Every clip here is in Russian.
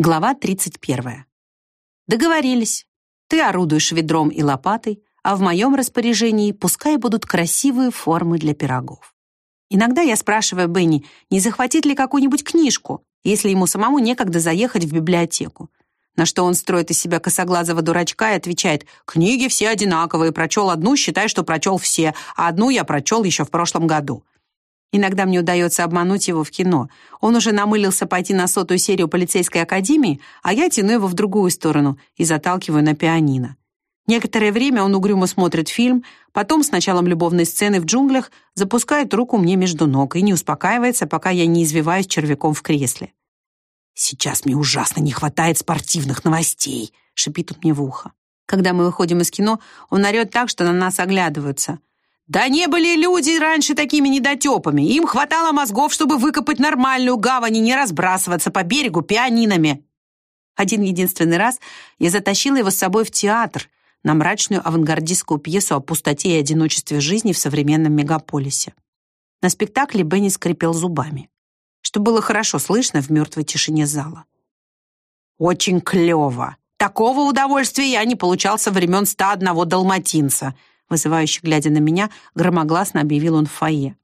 Глава 31. Договорились. Ты орудуешь ведром и лопатой, а в моем распоряжении пускай будут красивые формы для пирогов. Иногда я спрашиваю Бенни, не захватит ли какую-нибудь книжку, если ему самому некогда заехать в библиотеку. На что он строит из себя косоглазого дурачка и отвечает, «Книги все одинаковые, прочел одну, считай, что прочел все, а одну я прочел еще в прошлом году». Иногда мне удается обмануть его в кино. Он уже намылился пойти на сотую серию полицейской академии, а я тяну его в другую сторону и заталкиваю на пианино. Некоторое время он угрюмо смотрит фильм, потом с началом любовной сцены в джунглях запускает руку мне между ног и не успокаивается, пока я не извиваюсь червяком в кресле. «Сейчас мне ужасно не хватает спортивных новостей», — шипит он мне в ухо. Когда мы выходим из кино, он орет так, что на нас оглядываются. Да не были люди раньше такими недотепами. Им хватало мозгов, чтобы выкопать нормальную гавань и не разбрасываться по берегу пианинами. Один единственный раз я затащила его с собой в театр на мрачную авангардистскую пьесу о пустоте и одиночестве жизни в современном мегаполисе. На спектакле Бенни скрипел зубами, что было хорошо слышно в мертвой тишине зала. «Очень клево! Такого удовольствия я не получал со времен ста одного далматинца», Вызывающе глядя на меня, громогласно объявил он в фойе.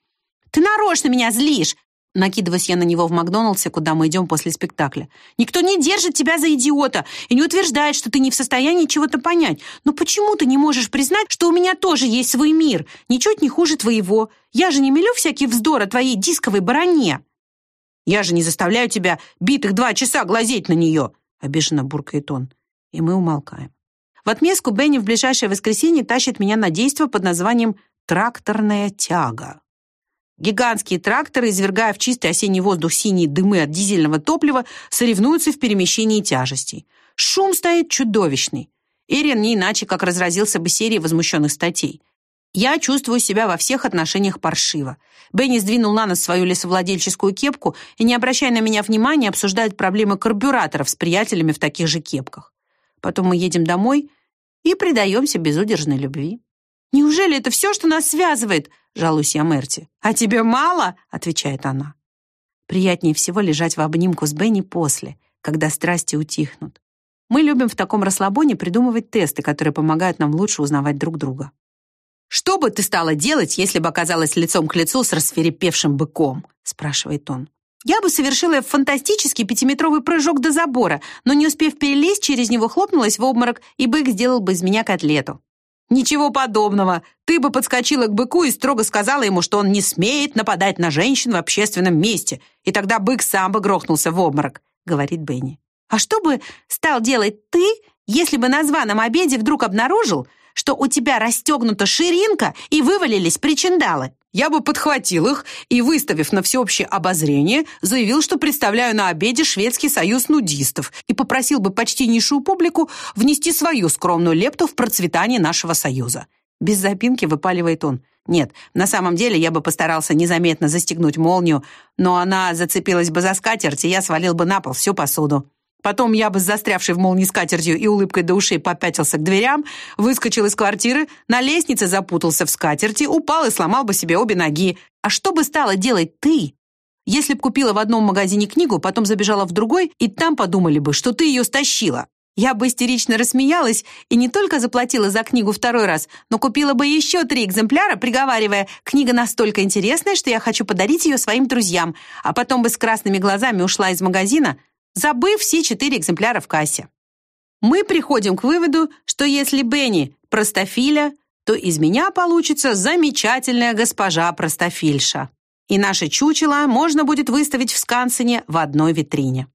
«Ты нарочно меня злишь!» Накидываясь я на него в Макдоналдсе, куда мы идем после спектакля. «Никто не держит тебя за идиота и не утверждает, что ты не в состоянии чего-то понять. Но почему ты не можешь признать, что у меня тоже есть свой мир, ничуть не хуже твоего? Я же не мелю всякий вздор о твоей дисковой бароне!» «Я же не заставляю тебя битых два часа глазеть на нее!» обиженно буркает он. И мы умолкаем. В отместку Бенни в ближайшее воскресенье тащит меня на действо под названием «Тракторная тяга». Гигантские тракторы, извергая в чистый осенний воздух синие дымы от дизельного топлива, соревнуются в перемещении тяжестей. Шум стоит чудовищный. Эриан не иначе, как разразился бы серией возмущенных статей. Я чувствую себя во всех отношениях паршиво. Бенни сдвинул на нос свою лесовладельческую кепку и, не обращая на меня внимания, обсуждает проблемы карбюраторов с приятелями в таких же кепках. Потом мы едем домой и предаемся безудержной любви. «Неужели это все, что нас связывает?» — жалуюсь я Мерти. «А тебе мало?» — отвечает она. Приятнее всего лежать в обнимку с Бенни после, когда страсти утихнут. Мы любим в таком расслабоне придумывать тесты, которые помогают нам лучше узнавать друг друга. «Что бы ты стала делать, если бы оказалась лицом к лицу с расферепевшим быком?» — спрашивает он. Я бы совершила фантастический пятиметровый прыжок до забора, но не успев перелезть через него, хлопнулась в обморок, и бык сделал бы из меня котлету. «Ничего подобного. Ты бы подскочила к быку и строго сказала ему, что он не смеет нападать на женщин в общественном месте, и тогда бык сам бы грохнулся в обморок», — говорит Бенни. «А что бы стал делать ты, если бы на званом обеде вдруг обнаружил, что у тебя расстегнута ширинка и вывалились причиндалы?» Я бы подхватил их и, выставив на всеобщее обозрение, заявил, что представляю на обеде Шведский союз нудистов и попросил бы почтеннейшую публику внести свою скромную лепту в процветание нашего союза. Без запинки выпаливает он. Нет, на самом деле я бы постарался незаметно застегнуть молнию, но она зацепилась бы за скатерть, и я свалил бы на пол всю посуду. Потом я бы, застрявший в молнии скатертью и улыбкой до ушей, попятился к дверям, выскочил из квартиры, на лестнице запутался в скатерти, упал и сломал бы себе обе ноги. А что бы стала делать ты, если б купила в одном магазине книгу, потом забежала в другой, и там подумали бы, что ты ее стащила? Я бы истерично рассмеялась и не только заплатила за книгу второй раз, но купила бы еще три экземпляра, приговаривая, книга настолько интересная, что я хочу подарить ее своим друзьям, а потом бы с красными глазами ушла из магазина, забыв все четыре экземпляра в кассе. Мы приходим к выводу, что если Бенни простофиля, то из меня получится замечательная госпожа простофильша. И наше чучело можно будет выставить в Скансене в одной витрине.